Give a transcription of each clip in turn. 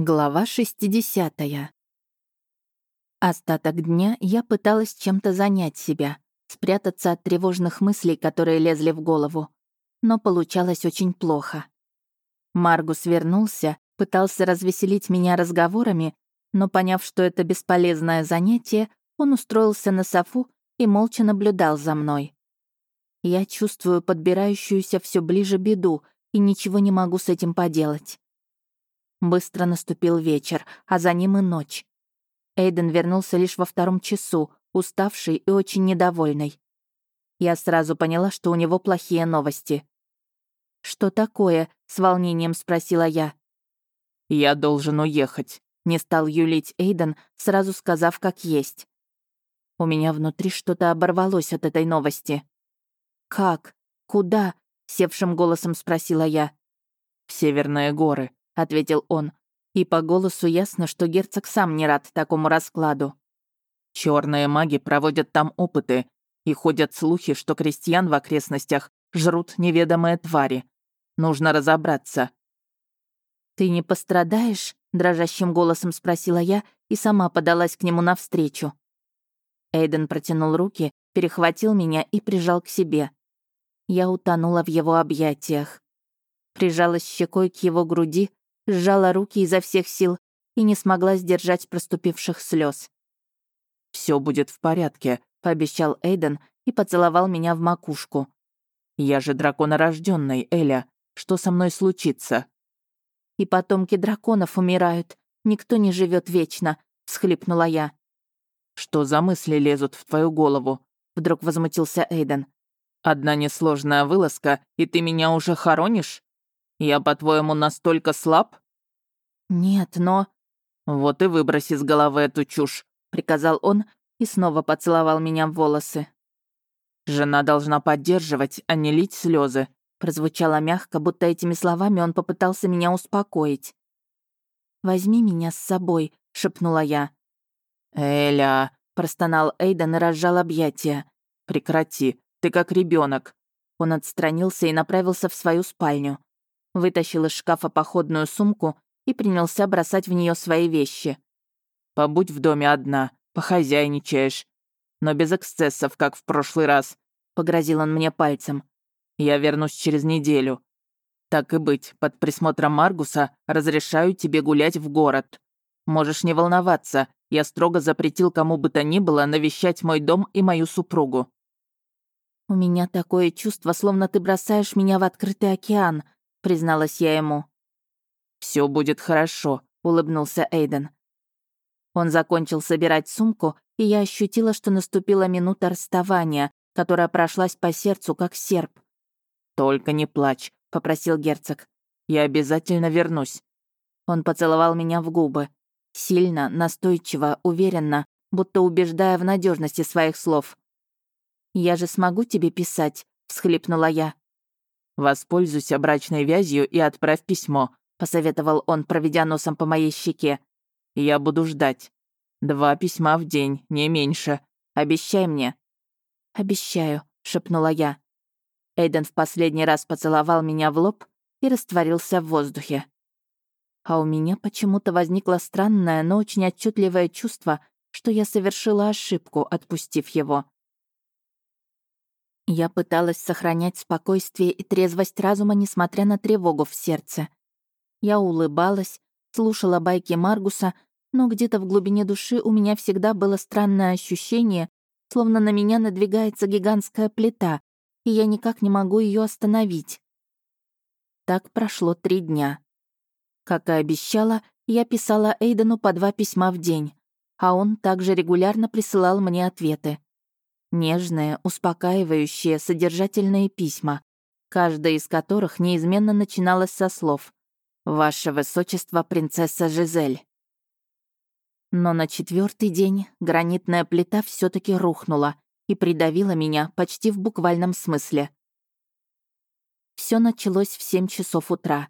Глава 60. Остаток дня я пыталась чем-то занять себя, спрятаться от тревожных мыслей, которые лезли в голову. Но получалось очень плохо. Маргус вернулся, пытался развеселить меня разговорами, но, поняв, что это бесполезное занятие, он устроился на софу и молча наблюдал за мной. Я чувствую подбирающуюся все ближе беду и ничего не могу с этим поделать. Быстро наступил вечер, а за ним и ночь. Эйден вернулся лишь во втором часу, уставший и очень недовольный. Я сразу поняла, что у него плохие новости. «Что такое?» — с волнением спросила я. «Я должен уехать», — не стал юлить Эйден, сразу сказав, как есть. У меня внутри что-то оборвалось от этой новости. «Как? Куда?» — севшим голосом спросила я. «В Северные горы», ответил он. И по голосу ясно, что герцог сам не рад такому раскладу. Черные маги проводят там опыты, и ходят слухи, что крестьян в окрестностях жрут неведомые твари. Нужно разобраться. «Ты не пострадаешь?» — дрожащим голосом спросила я и сама подалась к нему навстречу. Эйден протянул руки, перехватил меня и прижал к себе. Я утонула в его объятиях. Прижалась щекой к его груди, сжала руки изо всех сил и не смогла сдержать проступивших слез. Все будет в порядке», — пообещал Эйден и поцеловал меня в макушку. «Я же драконорожденный, Эля. Что со мной случится?» «И потомки драконов умирают. Никто не живет вечно», — всхлипнула я. «Что за мысли лезут в твою голову?» — вдруг возмутился Эйден. «Одна несложная вылазка, и ты меня уже хоронишь?» Я, по-твоему, настолько слаб?» «Нет, но...» «Вот и выброси из головы эту чушь», — приказал он и снова поцеловал меня в волосы. «Жена должна поддерживать, а не лить слезы, прозвучало мягко, будто этими словами он попытался меня успокоить. «Возьми меня с собой», — шепнула я. «Эля», — простонал Эйден и разжал объятия. «Прекрати, ты как ребенок. Он отстранился и направился в свою спальню вытащил из шкафа походную сумку и принялся бросать в нее свои вещи. «Побудь в доме одна, похозяйничаешь. Но без эксцессов, как в прошлый раз», — погрозил он мне пальцем. «Я вернусь через неделю. Так и быть, под присмотром Маргуса разрешаю тебе гулять в город. Можешь не волноваться, я строго запретил кому бы то ни было навещать мой дом и мою супругу». «У меня такое чувство, словно ты бросаешь меня в открытый океан», — призналась я ему. Все будет хорошо», — улыбнулся Эйден. Он закончил собирать сумку, и я ощутила, что наступила минута расставания, которая прошлась по сердцу, как серп. «Только не плачь», — попросил герцог. «Я обязательно вернусь». Он поцеловал меня в губы. Сильно, настойчиво, уверенно, будто убеждая в надежности своих слов. «Я же смогу тебе писать», — всхлипнула я. «Воспользуйся брачной вязью и отправь письмо», — посоветовал он, проведя носом по моей щеке. «Я буду ждать. Два письма в день, не меньше. Обещай мне». «Обещаю», — шепнула я. Эйден в последний раз поцеловал меня в лоб и растворился в воздухе. А у меня почему-то возникло странное, но очень отчетливое чувство, что я совершила ошибку, отпустив его. Я пыталась сохранять спокойствие и трезвость разума, несмотря на тревогу в сердце. Я улыбалась, слушала байки Маргуса, но где-то в глубине души у меня всегда было странное ощущение, словно на меня надвигается гигантская плита, и я никак не могу ее остановить. Так прошло три дня. Как и обещала, я писала Эйдену по два письма в день, а он также регулярно присылал мне ответы. Нежные, успокаивающие, содержательные письма, каждая из которых неизменно начиналась со слов «Ваше Высочество, принцесса Жизель». Но на четвертый день гранитная плита все таки рухнула и придавила меня почти в буквальном смысле. Все началось в семь часов утра.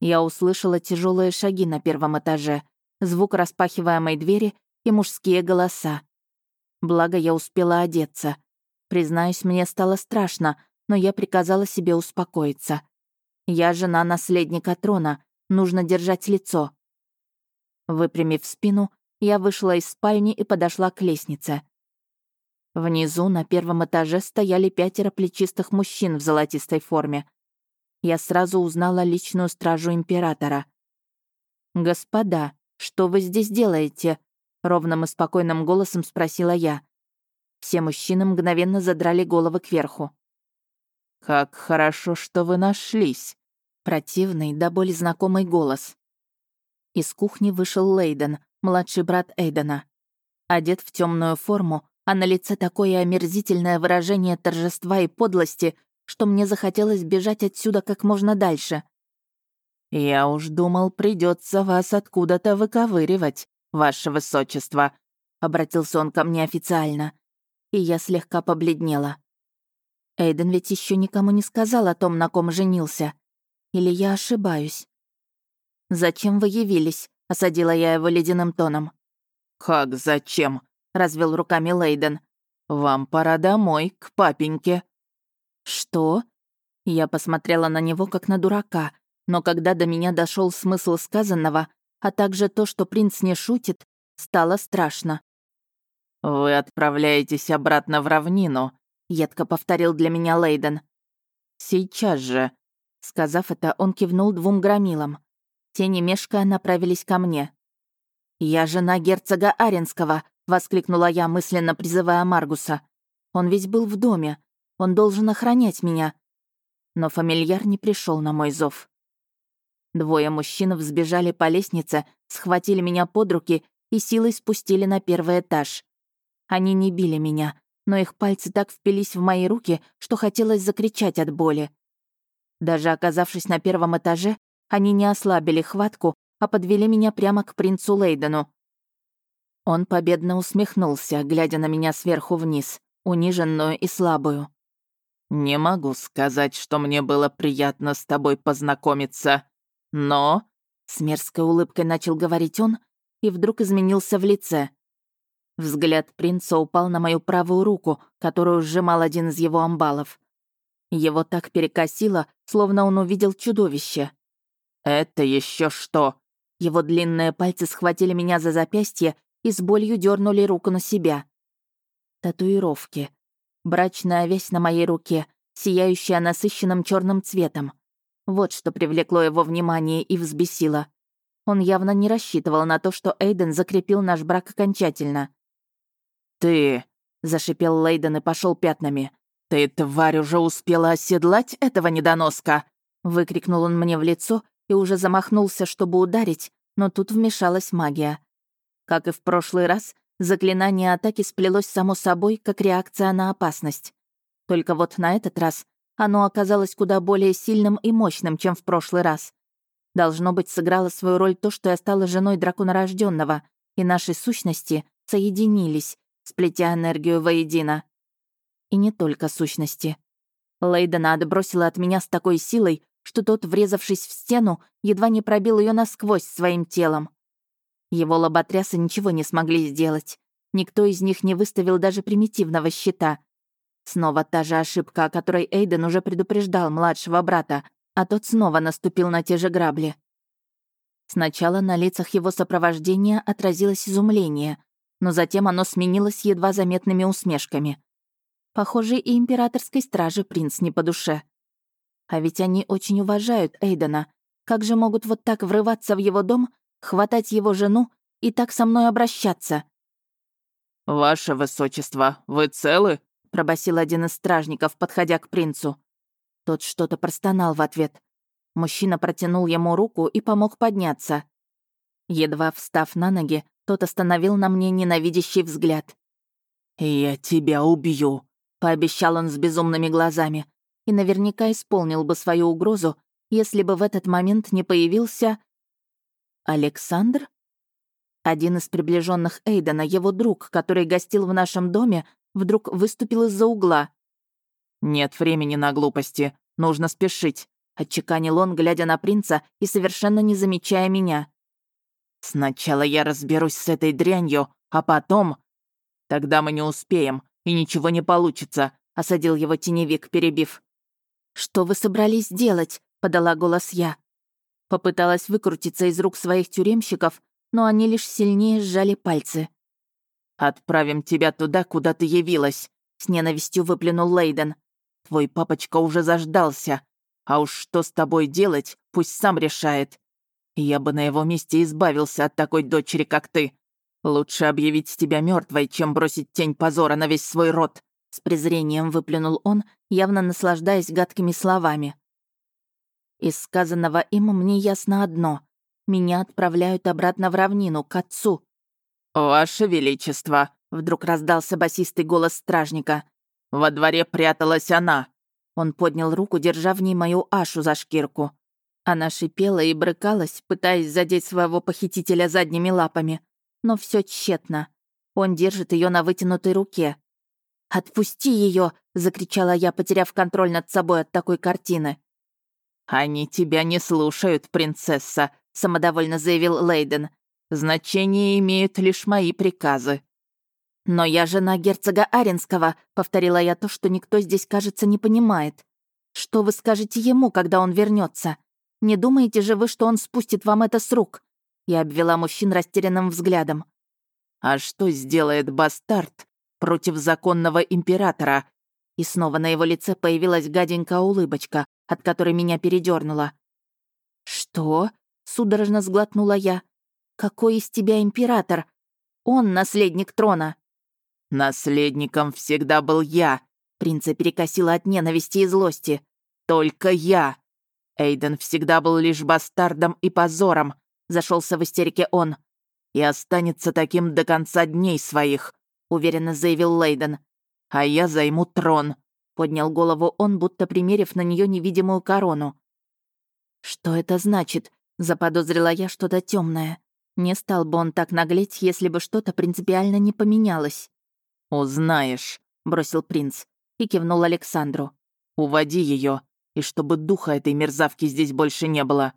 Я услышала тяжелые шаги на первом этаже, звук распахиваемой двери и мужские голоса. Благо, я успела одеться. Признаюсь, мне стало страшно, но я приказала себе успокоиться. Я жена наследника трона, нужно держать лицо. Выпрямив спину, я вышла из спальни и подошла к лестнице. Внизу, на первом этаже, стояли пятеро плечистых мужчин в золотистой форме. Я сразу узнала личную стражу императора. «Господа, что вы здесь делаете?» — ровным и спокойным голосом спросила я. Все мужчины мгновенно задрали головы кверху. «Как хорошо, что вы нашлись!» Противный, до боли знакомый голос. Из кухни вышел Лейден, младший брат Эйдена. Одет в темную форму, а на лице такое омерзительное выражение торжества и подлости, что мне захотелось бежать отсюда как можно дальше. «Я уж думал, придется вас откуда-то выковыривать, ваше высочество», — обратился он ко мне официально. И я слегка побледнела. Эйден ведь еще никому не сказал о том, на ком женился. Или я ошибаюсь? «Зачем вы явились?» — осадила я его ледяным тоном. «Как зачем?» — развел руками Лейден. «Вам пора домой, к папеньке». «Что?» Я посмотрела на него как на дурака, но когда до меня дошел смысл сказанного, а также то, что принц не шутит, стало страшно. «Вы отправляетесь обратно в равнину», едко повторил для меня Лейден. «Сейчас же». Сказав это, он кивнул двум громилам. Те, не мешкая, направились ко мне. «Я жена герцога Аренского», — воскликнула я, мысленно призывая Маргуса. «Он ведь был в доме. Он должен охранять меня». Но фамильяр не пришел на мой зов. Двое мужчин взбежали по лестнице, схватили меня под руки и силой спустили на первый этаж. Они не били меня, но их пальцы так впились в мои руки, что хотелось закричать от боли. Даже оказавшись на первом этаже, они не ослабили хватку, а подвели меня прямо к принцу Лейдену. Он победно усмехнулся, глядя на меня сверху вниз, униженную и слабую. «Не могу сказать, что мне было приятно с тобой познакомиться, но...» С мерзкой улыбкой начал говорить он и вдруг изменился в лице. Взгляд принца упал на мою правую руку, которую сжимал один из его амбалов. Его так перекосило, словно он увидел чудовище. «Это еще что?» Его длинные пальцы схватили меня за запястье и с болью дернули руку на себя. Татуировки. Брачная весь на моей руке, сияющая насыщенным черным цветом. Вот что привлекло его внимание и взбесило. Он явно не рассчитывал на то, что Эйден закрепил наш брак окончательно. «Ты...» — зашипел Лейден и пошел пятнами. «Ты, тварь, уже успела оседлать этого недоноска?» Выкрикнул он мне в лицо и уже замахнулся, чтобы ударить, но тут вмешалась магия. Как и в прошлый раз, заклинание атаки сплелось само собой, как реакция на опасность. Только вот на этот раз оно оказалось куда более сильным и мощным, чем в прошлый раз. Должно быть, сыграло свою роль то, что я стала женой драконорожденного, и наши сущности соединились, сплетя энергию воедино. И не только сущности. Лейдена отбросила от меня с такой силой, что тот, врезавшись в стену, едва не пробил ее насквозь своим телом. Его лоботрясы ничего не смогли сделать. Никто из них не выставил даже примитивного щита. Снова та же ошибка, о которой Эйден уже предупреждал младшего брата, а тот снова наступил на те же грабли. Сначала на лицах его сопровождения отразилось изумление, но затем оно сменилось едва заметными усмешками. Похоже, и императорской страже принц не по душе. А ведь они очень уважают Эйдена. Как же могут вот так врываться в его дом, хватать его жену и так со мной обращаться? «Ваше высочество, вы целы?» — пробасил один из стражников, подходя к принцу. Тот что-то простонал в ответ. Мужчина протянул ему руку и помог подняться. Едва встав на ноги, тот остановил на мне ненавидящий взгляд. «Я тебя убью», — пообещал он с безумными глазами, и наверняка исполнил бы свою угрозу, если бы в этот момент не появился... Александр? Один из приближенных Эйдена, его друг, который гостил в нашем доме, вдруг выступил из-за угла. «Нет времени на глупости, нужно спешить», — отчеканил он, глядя на принца и совершенно не замечая меня. Сначала я разберусь с этой дрянью, а потом... Тогда мы не успеем, и ничего не получится, осадил его теневик, перебив. Что вы собрались делать? подала голос я. Попыталась выкрутиться из рук своих тюремщиков, но они лишь сильнее сжали пальцы. «Отправим тебя туда, куда ты явилась», — с ненавистью выплюнул Лейден. «Твой папочка уже заждался. А уж что с тобой делать, пусть сам решает. Я бы на его месте избавился от такой дочери, как ты. Лучше объявить тебя мертвой, чем бросить тень позора на весь свой род», — с презрением выплюнул он, явно наслаждаясь гадкими словами. Из сказанного им мне ясно одно. Меня отправляют обратно в равнину, к отцу. «Ваше Величество!» — вдруг раздался басистый голос стражника. «Во дворе пряталась она!» Он поднял руку, держа в ней мою Ашу за шкирку. Она шипела и брыкалась, пытаясь задеть своего похитителя задними лапами. Но все тщетно. Он держит ее на вытянутой руке. «Отпусти ее! закричала я, потеряв контроль над собой от такой картины. «Они тебя не слушают, принцесса», — самодовольно заявил Лейден. «Значение имеют лишь мои приказы». «Но я жена герцога Аренского», — повторила я то, что никто здесь, кажется, не понимает. «Что вы скажете ему, когда он вернется? Не думаете же вы, что он спустит вам это с рук?» Я обвела мужчин растерянным взглядом. «А что сделает бастард против законного императора?» И снова на его лице появилась гаденькая улыбочка, от которой меня передернуло. «Что?» — судорожно сглотнула я. «Какой из тебя император? Он наследник трона». «Наследником всегда был я», — принца перекосила от ненависти и злости. «Только я. Эйден всегда был лишь бастардом и позором», — зашелся в истерике он. «И останется таким до конца дней своих», — уверенно заявил Лейден. «А я займу трон. Поднял голову он, будто примерив на нее невидимую корону. «Что это значит?» — заподозрила я что-то темное. Не стал бы он так наглеть, если бы что-то принципиально не поменялось. «Узнаешь», — бросил принц и кивнул Александру. «Уводи ее, и чтобы духа этой мерзавки здесь больше не было».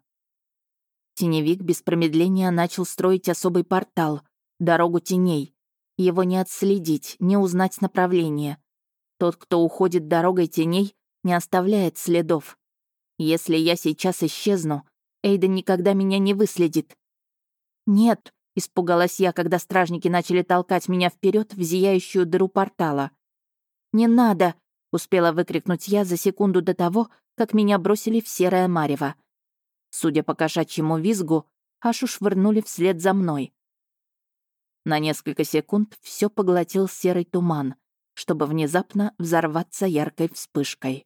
Теневик без промедления начал строить особый портал, дорогу теней. Его не отследить, не узнать направление. Тот, кто уходит дорогой теней, не оставляет следов. Если я сейчас исчезну, Эйден никогда меня не выследит. «Нет», — испугалась я, когда стражники начали толкать меня вперед в зияющую дыру портала. «Не надо», — успела выкрикнуть я за секунду до того, как меня бросили в серое марево. Судя по кошачьему визгу, Ашу швырнули вслед за мной. На несколько секунд все поглотил серый туман, чтобы внезапно взорваться яркой вспышкой.